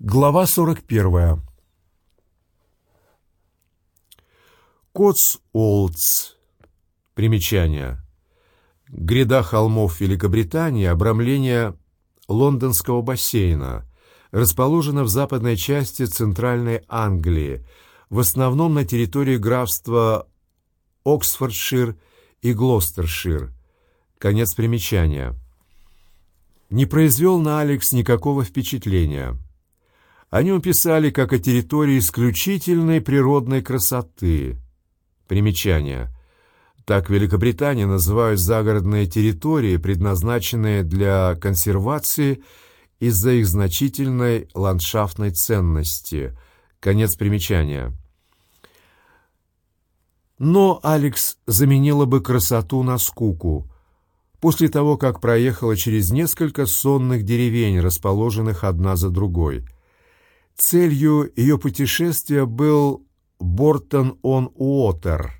Глава 41. Котс-Олдс. Примечание. Гряда холмов Великобритании, обрамление лондонского бассейна, расположена в западной части Центральной Англии, в основном на территории графства Оксфордшир и Глостершир. Конец примечания. Не произвел на Алекс никакого впечатления. О нем писали как о территории исключительной природной красоты. Примечание. Так Великобритания называют загородные территории, предназначенные для консервации из-за их значительной ландшафтной ценности. Конец примечания. Но Алекс заменила бы красоту на скуку. После того, как проехала через несколько сонных деревень, расположенных одна за другой. Целью ее путешествия был Бортон-он-Уотер.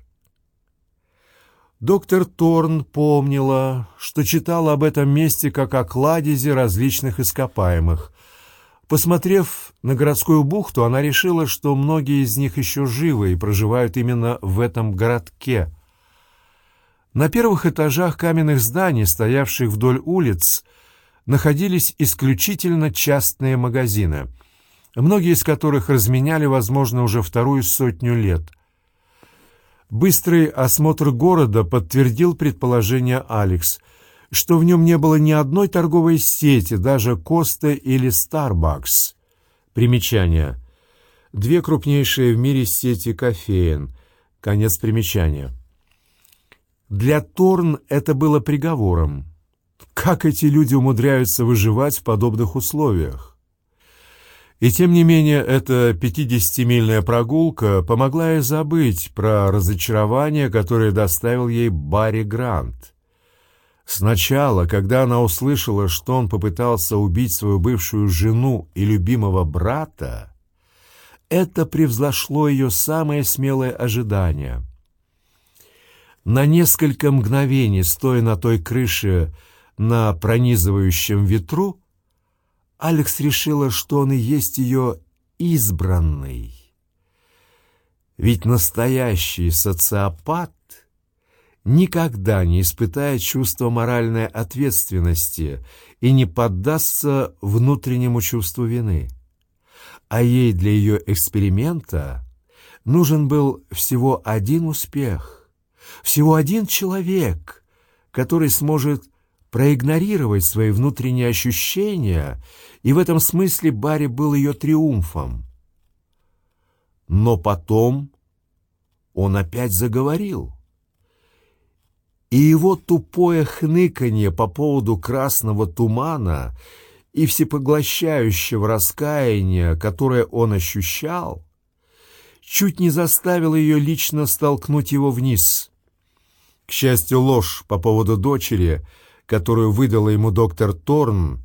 Доктор Торн помнила, что читала об этом месте как о кладезе различных ископаемых. Посмотрев на городскую бухту, она решила, что многие из них еще живы и проживают именно в этом городке. На первых этажах каменных зданий, стоявших вдоль улиц, находились исключительно частные магазины — многие из которых разменяли, возможно, уже вторую сотню лет. Быстрый осмотр города подтвердил предположение Алекс, что в нем не было ни одной торговой сети, даже Коста или Старбакс. Примечание. Две крупнейшие в мире сети кофеин. Конец примечания. Для Торн это было приговором. Как эти люди умудряются выживать в подобных условиях? И тем не менее, эта пятидесятимильная прогулка помогла ей забыть про разочарование, которое доставил ей Барри Грант. Сначала, когда она услышала, что он попытался убить свою бывшую жену и любимого брата, это превзошло ее самое смелое ожидание. На несколько мгновений, стоя на той крыше на пронизывающем ветру, Алекс решила, что он и есть ее избранный. Ведь настоящий социопат никогда не испытает чувства моральной ответственности и не поддастся внутреннему чувству вины. А ей для ее эксперимента нужен был всего один успех, всего один человек, который сможет проигнорировать свои внутренние ощущения, и в этом смысле Барри был ее триумфом. Но потом он опять заговорил. И его тупое хныканье по поводу красного тумана и всепоглощающего раскаяния, которое он ощущал, чуть не заставило ее лично столкнуть его вниз. К счастью, ложь по поводу дочери — которую выдала ему доктор Торн,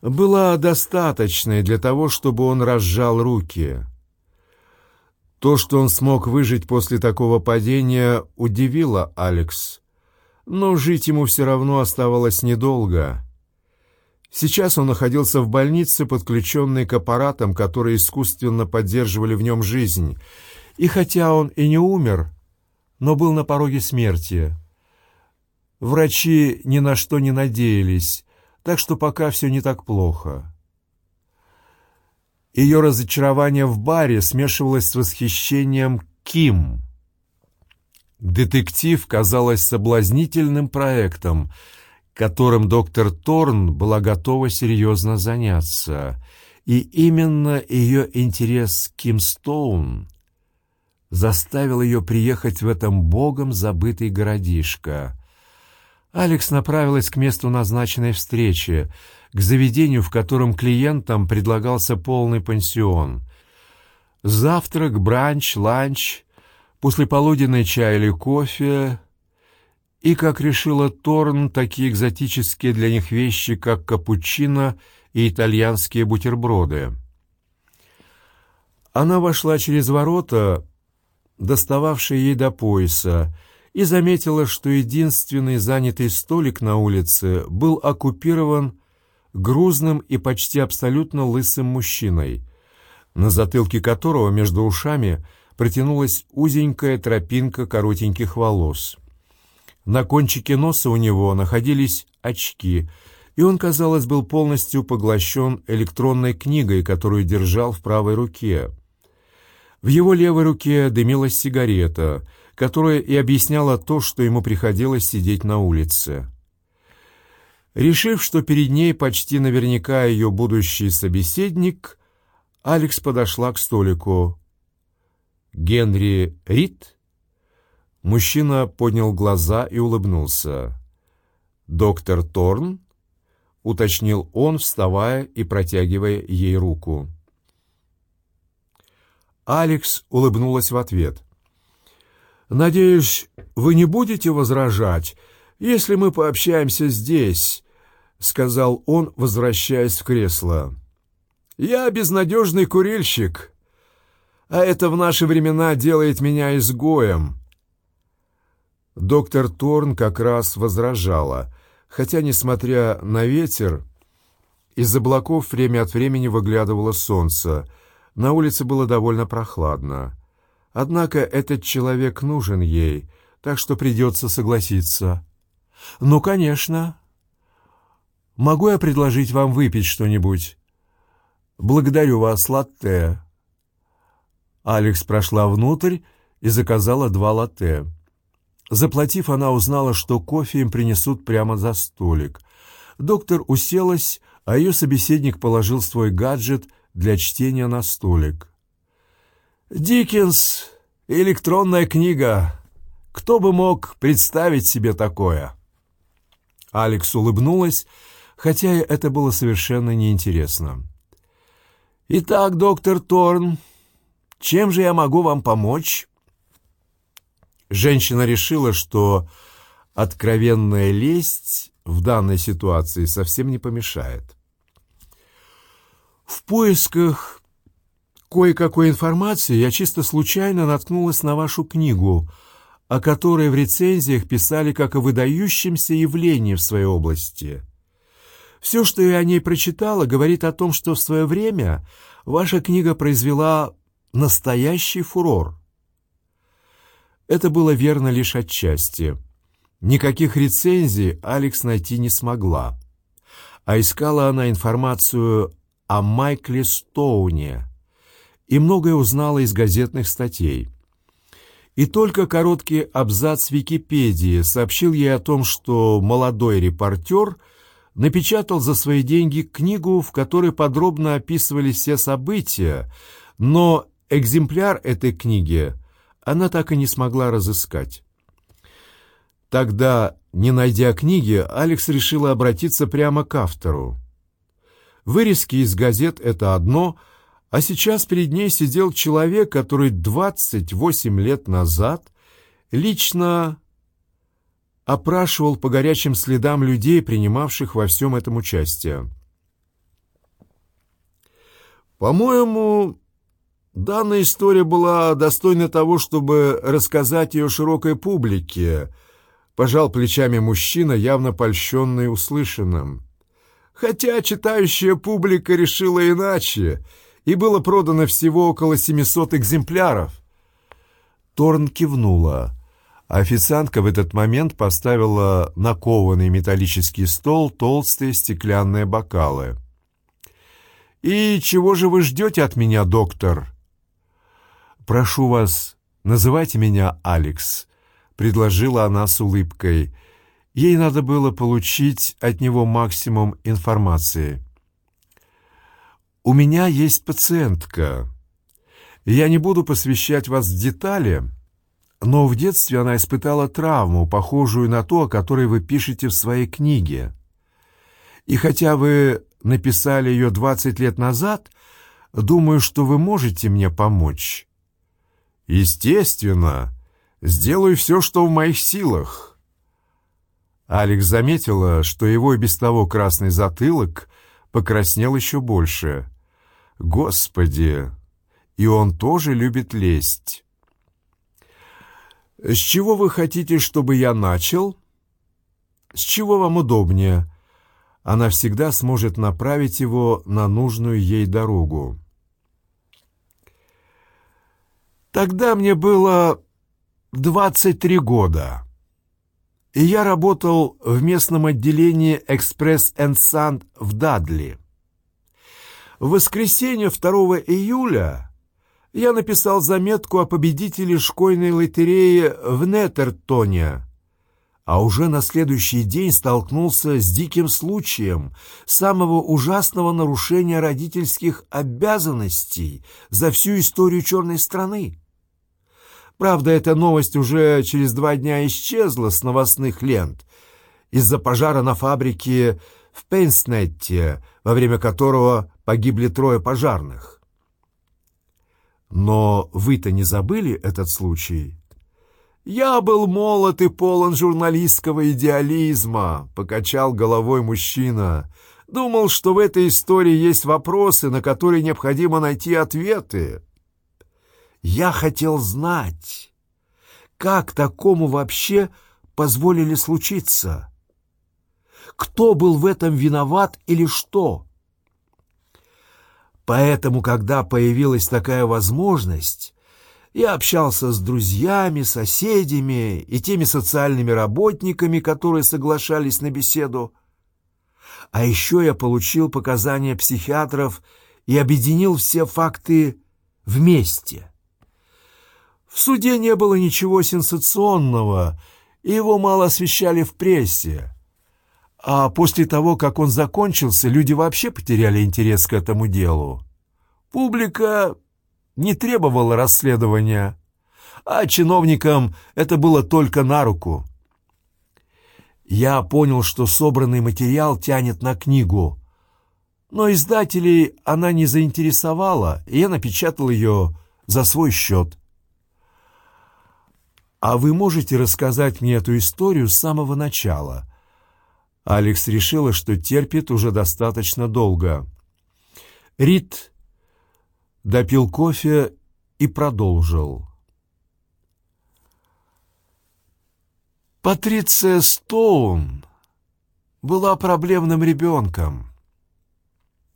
была достаточной для того, чтобы он разжал руки. То, что он смог выжить после такого падения, удивило Алекс. Но жить ему все равно оставалось недолго. Сейчас он находился в больнице, подключенный к аппаратам, которые искусственно поддерживали в нем жизнь. И хотя он и не умер, но был на пороге смерти. Врачи ни на что не надеялись, так что пока все не так плохо. Ее разочарование в баре смешивалось с восхищением Ким. Детектив казалось соблазнительным проектом, которым доктор Торн была готова серьезно заняться, и именно ее интерес Ким Стоун заставил ее приехать в этом богом забытый городишко — Алекс направилась к месту назначенной встречи, к заведению, в котором клиентам предлагался полный пансион. Завтрак, бранч, ланч, послеполуденный чай или кофе и, как решила Торн, такие экзотические для них вещи, как капучино и итальянские бутерброды. Она вошла через ворота, достававшие ей до пояса, и заметила, что единственный занятый столик на улице был оккупирован грузным и почти абсолютно лысым мужчиной, на затылке которого между ушами протянулась узенькая тропинка коротеньких волос. На кончике носа у него находились очки, и он, казалось, был полностью поглощен электронной книгой, которую держал в правой руке. В его левой руке дымилась сигарета, которая и объясняла то, что ему приходилось сидеть на улице. Решив, что перед ней почти наверняка ее будущий собеседник, Алекс подошла к столику. «Генри Рид?» Мужчина поднял глаза и улыбнулся. «Доктор Торн?» — уточнил он, вставая и протягивая ей руку. Алекс улыбнулась в ответ. «Надеюсь, вы не будете возражать, если мы пообщаемся здесь», — сказал он, возвращаясь в кресло. «Я безнадежный курильщик, а это в наши времена делает меня изгоем». Доктор Торн как раз возражала, хотя, несмотря на ветер, из облаков время от времени выглядывало солнце — на улице было довольно прохладно. Однако этот человек нужен ей, так что придется согласиться. «Ну, конечно. Могу я предложить вам выпить что-нибудь?» «Благодарю вас, латте». Алекс прошла внутрь и заказала два латте. Заплатив, она узнала, что кофе им принесут прямо за столик. Доктор уселась, а ее собеседник положил свой гаджет — для чтения на столик. «Диккенс! Электронная книга! Кто бы мог представить себе такое?» Алекс улыбнулась, хотя это было совершенно неинтересно. «Итак, доктор Торн, чем же я могу вам помочь?» Женщина решила, что откровенная лесть в данной ситуации совсем не помешает. В поисках кое-какой информации я чисто случайно наткнулась на вашу книгу, о которой в рецензиях писали как о выдающемся явлении в своей области. Все, что я о ней прочитала, говорит о том, что в свое время ваша книга произвела настоящий фурор. Это было верно лишь отчасти. Никаких рецензий Алекс найти не смогла. А искала она информацию о Майкле Стоуне и многое узнала из газетных статей. И только короткий абзац Википедии сообщил ей о том, что молодой репортер напечатал за свои деньги книгу, в которой подробно описывались все события, но экземпляр этой книги она так и не смогла разыскать. Тогда, не найдя книги, Алекс решила обратиться прямо к автору. Вырезки из газет — это одно, а сейчас перед ней сидел человек, который 28 лет назад лично опрашивал по горячим следам людей, принимавших во всем этом участие. По-моему, данная история была достойна того, чтобы рассказать ее широкой публике, пожал плечами мужчина, явно польщенный услышанным хотя читающая публика решила иначе, и было продано всего около 700 экземпляров. Торн кивнула. Официантка в этот момент поставила на кованый металлический стол толстые стеклянные бокалы. «И чего же вы ждете от меня, доктор?» «Прошу вас, называйте меня Алекс», — предложила она с улыбкой. Ей надо было получить от него максимум информации. «У меня есть пациентка. Я не буду посвящать вас в детали, но в детстве она испытала травму, похожую на ту, о которой вы пишете в своей книге. И хотя вы написали ее 20 лет назад, думаю, что вы можете мне помочь». «Естественно. Сделаю все, что в моих силах». Алекс заметила, что его и без того красный затылок покраснел еще больше. «Господи! И он тоже любит лесть!» «С чего вы хотите, чтобы я начал?» «С чего вам удобнее?» она всегда сможет направить его на нужную ей дорогу. Тогда мне было 23 года, и я работал в местном отделении «Экспресс энд Санд» в Дадли. В воскресенье 2 июля я написал заметку о победителе школьной лотереи в Нетертоне, а уже на следующий день столкнулся с диким случаем самого ужасного нарушения родительских обязанностей за всю историю черной страны. Правда, эта новость уже через два дня исчезла с новостных лент из-за пожара на фабрике в Пейнснетте, во время которого погибли трое пожарных. Но вы-то не забыли этот случай? «Я был молод и полон журналистского идеализма», — покачал головой мужчина. «Думал, что в этой истории есть вопросы, на которые необходимо найти ответы. Я хотел знать, как такому вообще позволили случиться? Кто был в этом виноват или что?» Поэтому, когда появилась такая возможность, я общался с друзьями, соседями и теми социальными работниками, которые соглашались на беседу. А еще я получил показания психиатров и объединил все факты вместе. В суде не было ничего сенсационного, и его мало освещали в прессе. А после того, как он закончился, люди вообще потеряли интерес к этому делу. Публика не требовала расследования, а чиновникам это было только на руку. Я понял, что собранный материал тянет на книгу, но издателей она не заинтересовала, и я напечатал ее за свой счет. «А вы можете рассказать мне эту историю с самого начала?» Алекс решила, что терпит уже достаточно долго. Рид допил кофе и продолжил. Патриция Стоун была проблемным ребенком.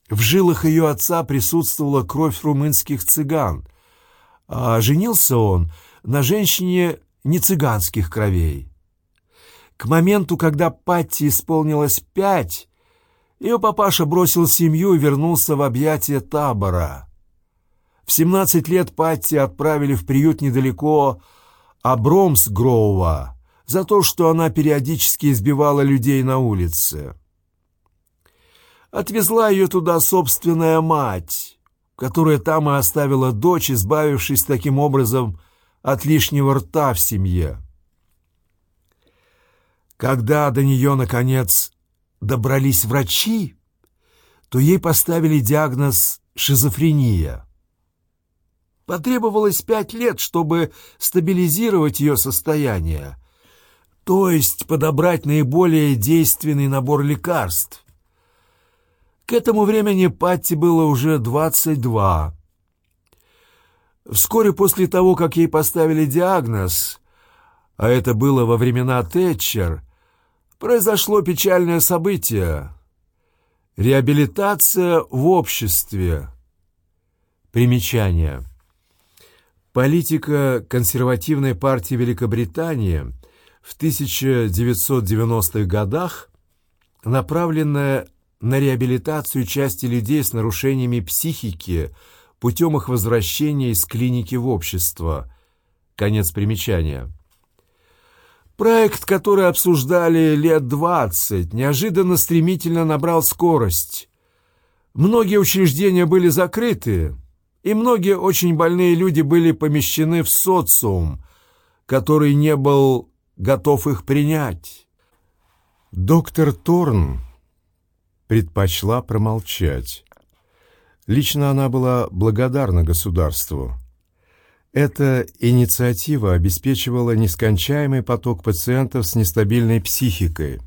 В жилах ее отца присутствовала кровь румынских цыган, а женился он на женщине не цыганских кровей. К моменту, когда Патти исполнилось пять, ее папаша бросил семью и вернулся в объятия табора. В 17 лет Патти отправили в приют недалеко Абромсгроува за то, что она периодически избивала людей на улице. Отвезла ее туда собственная мать, которая там и оставила дочь, избавившись таким образом от лишнего рта в семье. Когда до нее, наконец, добрались врачи, то ей поставили диагноз «шизофрения». Потребовалось пять лет, чтобы стабилизировать ее состояние, то есть подобрать наиболее действенный набор лекарств. К этому времени Патти было уже 22. Вскоре после того, как ей поставили диагноз, а это было во времена Тэтчер, произошло печальное событие. Реабилитация в обществе. Примечание. Политика консервативной партии Великобритании в 1990-х годах, направленная на реабилитацию части людей с нарушениями психики путем их возвращения из клиники в общество. Конец примечания. Проект, который обсуждали лет 20, неожиданно стремительно набрал скорость. Многие учреждения были закрыты, и многие очень больные люди были помещены в социум, который не был готов их принять. Доктор Торн предпочла промолчать. Лично она была благодарна государству. Эта инициатива обеспечивала нескончаемый поток пациентов с нестабильной психикой.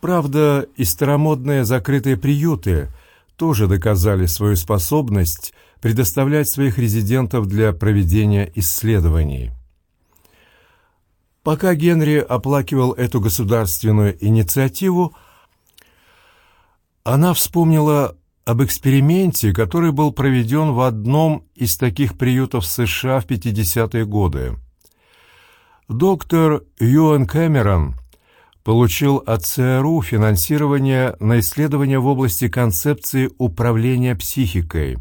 Правда, и старомодные закрытые приюты тоже доказали свою способность предоставлять своих резидентов для проведения исследований. Пока Генри оплакивал эту государственную инициативу, Она вспомнила об эксперименте, который был проведен в одном из таких приютов США в 50-е годы. Доктор Юэн Кэмерон получил от ЦРУ финансирование на исследования в области концепции управления психикой.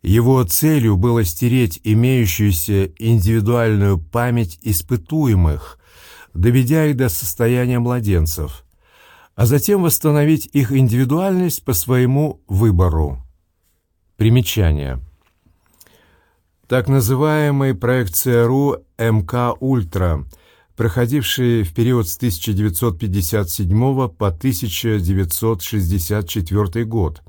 Его целью было стереть имеющуюся индивидуальную память испытуемых, доведя их до состояния младенцев, а затем восстановить их индивидуальность по своему выбору. Примечание. Так называемый проект ЦРУ МК «Ультра», проходивший в период с 1957 по 1964 год.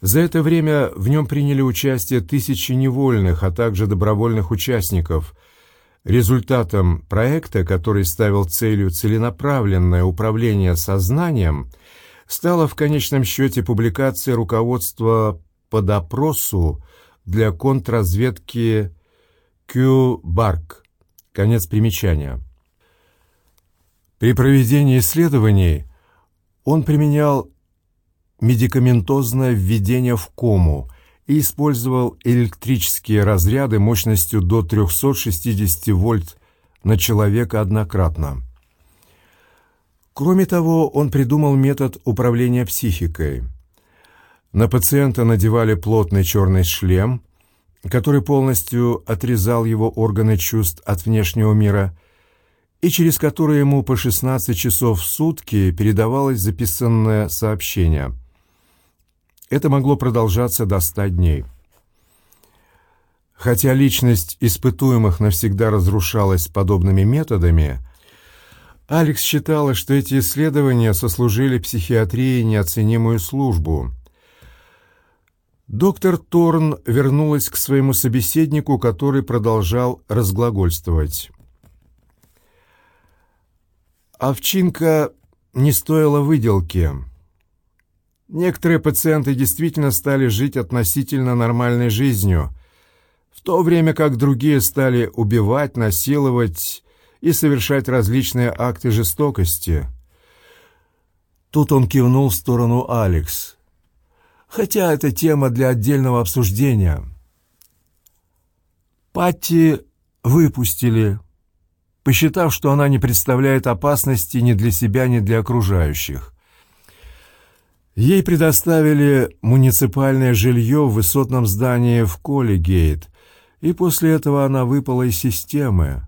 За это время в нем приняли участие тысячи невольных, а также добровольных участников – Результатом проекта, который ставил целью целенаправленное управление сознанием, стала в конечном счете публикация руководства по допросу для контрразведки Q-Барк. Конец примечания. При проведении исследований он применял медикаментозное введение в кому – и использовал электрические разряды мощностью до 360 вольт на человека однократно. Кроме того, он придумал метод управления психикой. На пациента надевали плотный черный шлем, который полностью отрезал его органы чувств от внешнего мира и через который ему по 16 часов в сутки передавалось записанное сообщение – это могло продолжаться до ста дней. Хотя личность испытуемых навсегда разрушалась подобными методами, Алекс считала, что эти исследования сослужили психиатрии неоценимую службу. Доктор Торн вернулась к своему собеседнику, который продолжал разглагольствовать. «Овчинка не стоила выделки». Некоторые пациенты действительно стали жить относительно нормальной жизнью, в то время как другие стали убивать, насиловать и совершать различные акты жестокости. Тут он кивнул в сторону Алекс. Хотя это тема для отдельного обсуждения. Патти выпустили, посчитав, что она не представляет опасности ни для себя, ни для окружающих. Ей предоставили муниципальное жилье в высотном здании в Коллигейт, и после этого она выпала из системы.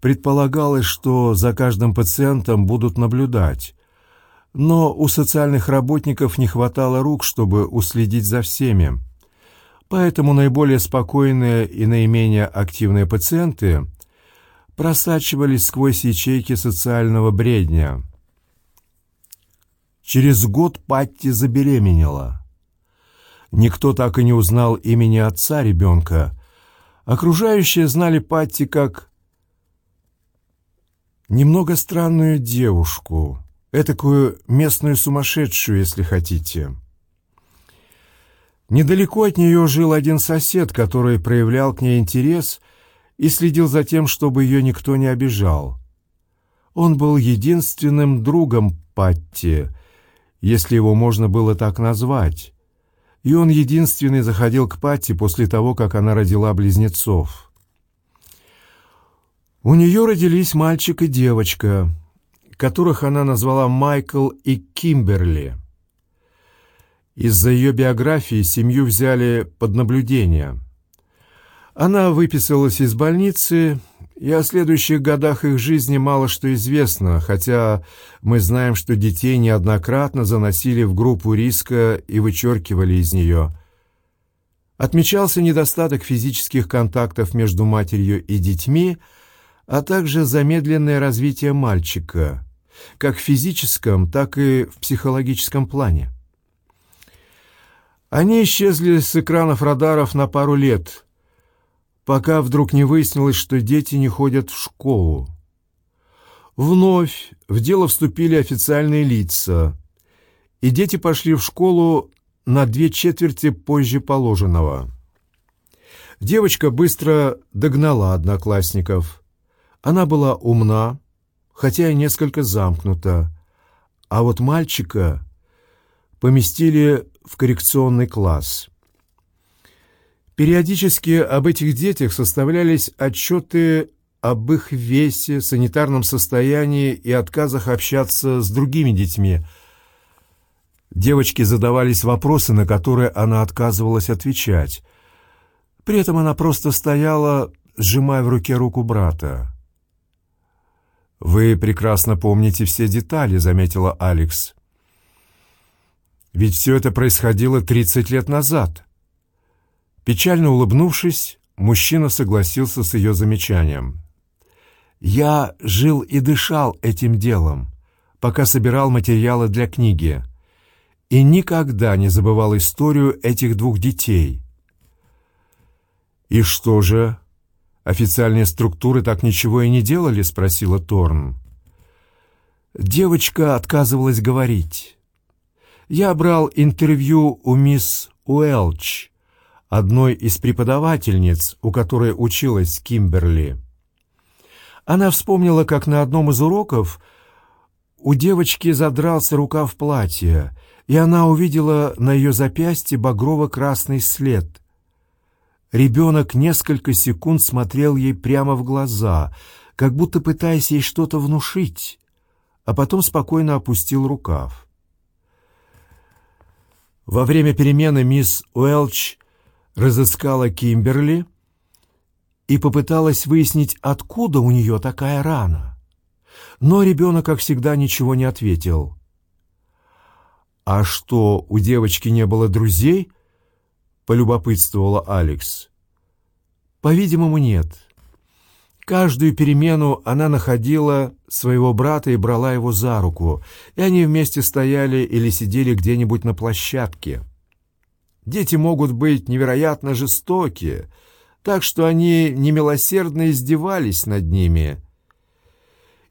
Предполагалось, что за каждым пациентом будут наблюдать, но у социальных работников не хватало рук, чтобы уследить за всеми. Поэтому наиболее спокойные и наименее активные пациенты просачивались сквозь ячейки социального бредня – Через год Патти забеременела. Никто так и не узнал имени отца ребенка. Окружающие знали Патти как немного странную девушку, этакую местную сумасшедшую, если хотите. Недалеко от нее жил один сосед, который проявлял к ней интерес и следил за тем, чтобы ее никто не обижал. Он был единственным другом Патти, если его можно было так назвать. И он единственный заходил к Патти после того, как она родила близнецов. У нее родились мальчик и девочка, которых она назвала Майкл и Кимберли. Из-за ее биографии семью взяли под наблюдение. Она выписалась из больницы и о следующих годах их жизни мало что известно, хотя мы знаем, что детей неоднократно заносили в группу риска и вычеркивали из нее. Отмечался недостаток физических контактов между матерью и детьми, а также замедленное развитие мальчика, как в физическом, так и в психологическом плане. Они исчезли с экранов радаров на пару лет – пока вдруг не выяснилось, что дети не ходят в школу. Вновь в дело вступили официальные лица, и дети пошли в школу на две четверти позже положенного. Девочка быстро догнала одноклассников. Она была умна, хотя и несколько замкнута, а вот мальчика поместили в коррекционный класс. Периодически об этих детях составлялись отчеты об их весе, санитарном состоянии и отказах общаться с другими детьми. Девочки задавались вопросы, на которые она отказывалась отвечать. При этом она просто стояла, сжимая в руке руку брата. «Вы прекрасно помните все детали», — заметила Алекс. «Ведь все это происходило 30 лет назад». Печально улыбнувшись, мужчина согласился с ее замечанием. «Я жил и дышал этим делом, пока собирал материалы для книги, и никогда не забывал историю этих двух детей». «И что же? Официальные структуры так ничего и не делали?» — спросила Торн. Девочка отказывалась говорить. Я брал интервью у мисс Уэлч, одной из преподавательниц, у которой училась Кимберли. Она вспомнила, как на одном из уроков у девочки задрался рукав платья, и она увидела на ее запястье багрово-красный след. Ребенок несколько секунд смотрел ей прямо в глаза, как будто пытаясь ей что-то внушить, а потом спокойно опустил рукав. Во время перемены мисс Уэлч разыскала Кимберли и попыталась выяснить, откуда у нее такая рана. Но ребенок, как всегда, ничего не ответил. «А что, у девочки не было друзей?» — полюбопытствовала Алекс. «По-видимому, нет. Каждую перемену она находила своего брата и брала его за руку, и они вместе стояли или сидели где-нибудь на площадке». Дети могут быть невероятно жестокие, так что они немилосердно издевались над ними.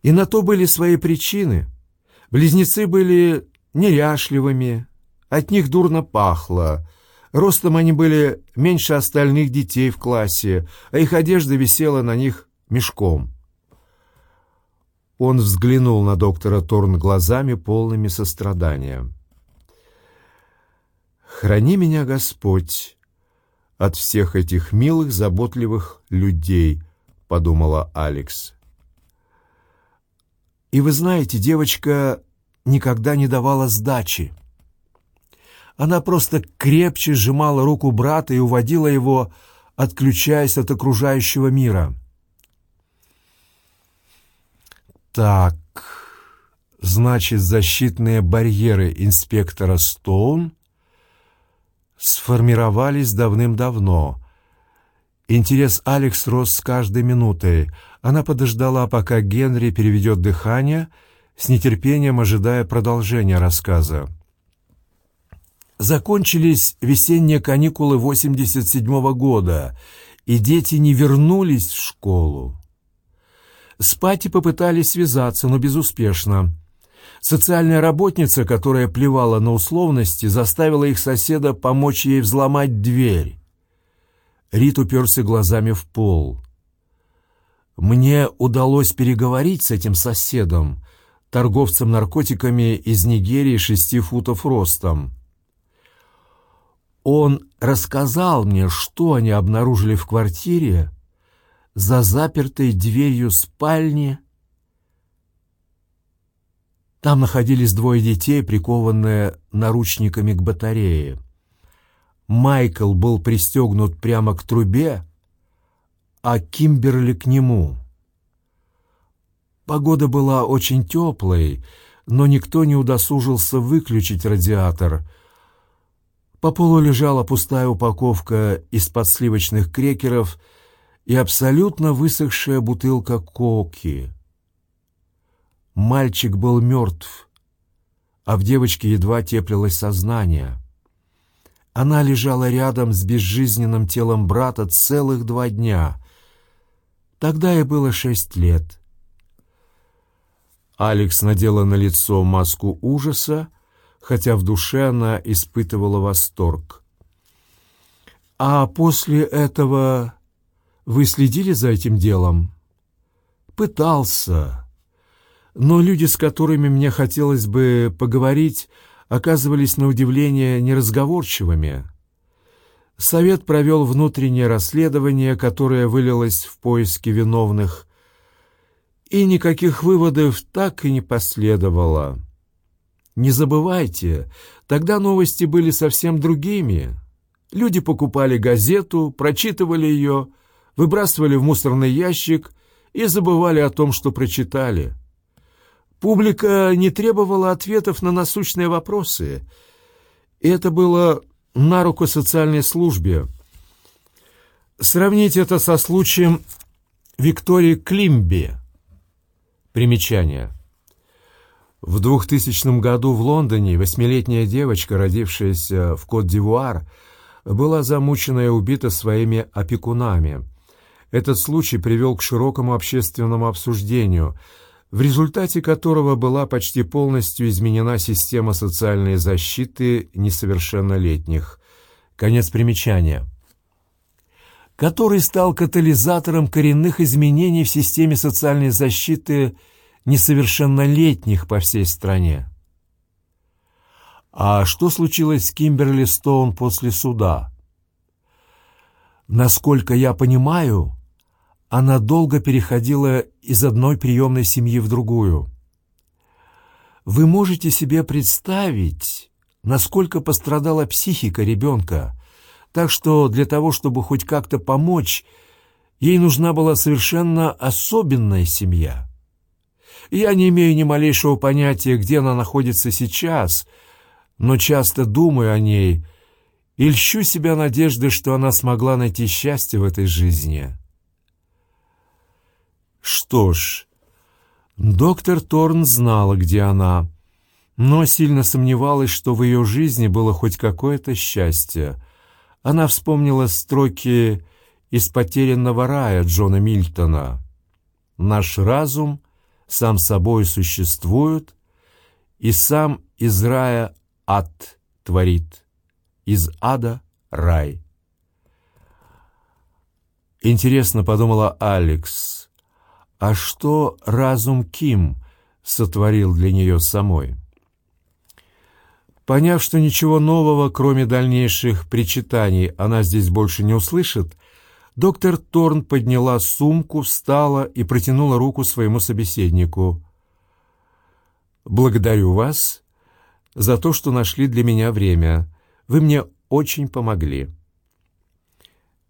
И на то были свои причины. Близнецы были неряшливыми, от них дурно пахло, ростом они были меньше остальных детей в классе, а их одежда висела на них мешком. Он взглянул на доктора Торн глазами, полными сострадания. Храни меня, Господь, от всех этих милых, заботливых людей, подумала Алекс. И вы знаете, девочка никогда не давала сдачи. Она просто крепче сжимала руку брата и уводила его, отключаясь от окружающего мира. Так, значит, защитные барьеры инспектора Стоун сформировались давным-давно. Интерес Алекс рос с каждой минутой. Она подождала, пока Генри переведет дыхание, с нетерпением ожидая продолжения рассказа. Закончились весенние каникулы 87 -го года, и дети не вернулись в школу. С Пати попытались связаться, но безуспешно. Социальная работница, которая плевала на условности, заставила их соседа помочь ей взломать дверь. Рит уперся глазами в пол. «Мне удалось переговорить с этим соседом, торговцем наркотиками из Нигерии шести футов ростом. Он рассказал мне, что они обнаружили в квартире за запертой дверью спальни, там находились двое детей, прикованные наручниками к батарее. Майкл был пристегнут прямо к трубе, а Кимберли к нему. Погода была очень теплой, но никто не удосужился выключить радиатор. По полу лежала пустая упаковка из-под сливочных крекеров и абсолютно высохшая бутылка коки — Мальчик был мертв, а в девочке едва теплилось сознание. Она лежала рядом с безжизненным телом брата целых два дня. Тогда ей было шесть лет. Алекс надела на лицо маску ужаса, хотя в душе она испытывала восторг. «А после этого вы следили за этим делом?» «Пытался», но люди, с которыми мне хотелось бы поговорить, оказывались на удивление неразговорчивыми. Совет провел внутреннее расследование, которое вылилось в поиски виновных, и никаких выводов так и не последовало. Не забывайте, тогда новости были совсем другими. Люди покупали газету, прочитывали ее, выбрасывали в мусорный ящик и забывали о том, что прочитали. Публика не требовала ответов на насущные вопросы. И это было на руку социальной службе. Сравните это со случаем Виктории Климби. Примечание. В 2000 году в Лондоне восьмилетняя девочка, родившаяся в Кот-д'Ивуар, была замучена и убита своими опекунами. Этот случай привел к широкому общественному обсуждению, в результате которого была почти полностью изменена система социальной защиты несовершеннолетних. Конец примечания. Который стал катализатором коренных изменений в системе социальной защиты несовершеннолетних по всей стране. А что случилось с Кимберли Стоун после суда? Насколько я понимаю, она долго переходила из одной приемной семьи в другую. Вы можете себе представить, насколько пострадала психика ребенка, так что для того, чтобы хоть как-то помочь, ей нужна была совершенно особенная семья. Я не имею ни малейшего понятия, где она находится сейчас, но часто думаю о ней и льщу себя надеждой, что она смогла найти счастье в этой жизни. Что ж, доктор Торн знала, где она, но сильно сомневалась, что в ее жизни было хоть какое-то счастье. Она вспомнила строки из «Потерянного рая» Джона Мильтона. «Наш разум сам собой существует, и сам из рая ад творит, из ада рай». Интересно, подумала Алекс, а что разум Ким сотворил для нее самой? Поняв, что ничего нового, кроме дальнейших причитаний, она здесь больше не услышит, доктор Торн подняла сумку, встала и протянула руку своему собеседнику. «Благодарю вас за то, что нашли для меня время. Вы мне очень помогли».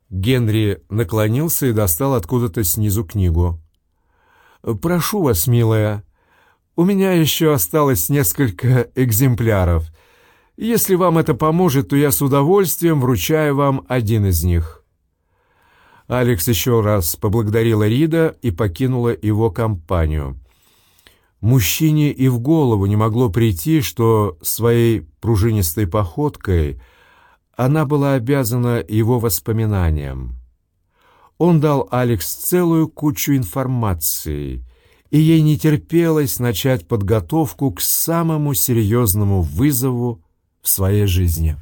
Генри наклонился и достал откуда-то снизу книгу. «Прошу вас, милая, у меня еще осталось несколько экземпляров. Если вам это поможет, то я с удовольствием вручаю вам один из них». Алекс еще раз поблагодарила Рида и покинула его компанию. Мужчине и в голову не могло прийти, что своей пружинистой походкой она была обязана его воспоминаниям. Он дал Алекс целую кучу информации, и ей не терпелось начать подготовку к самому серьезному вызову в своей жизни.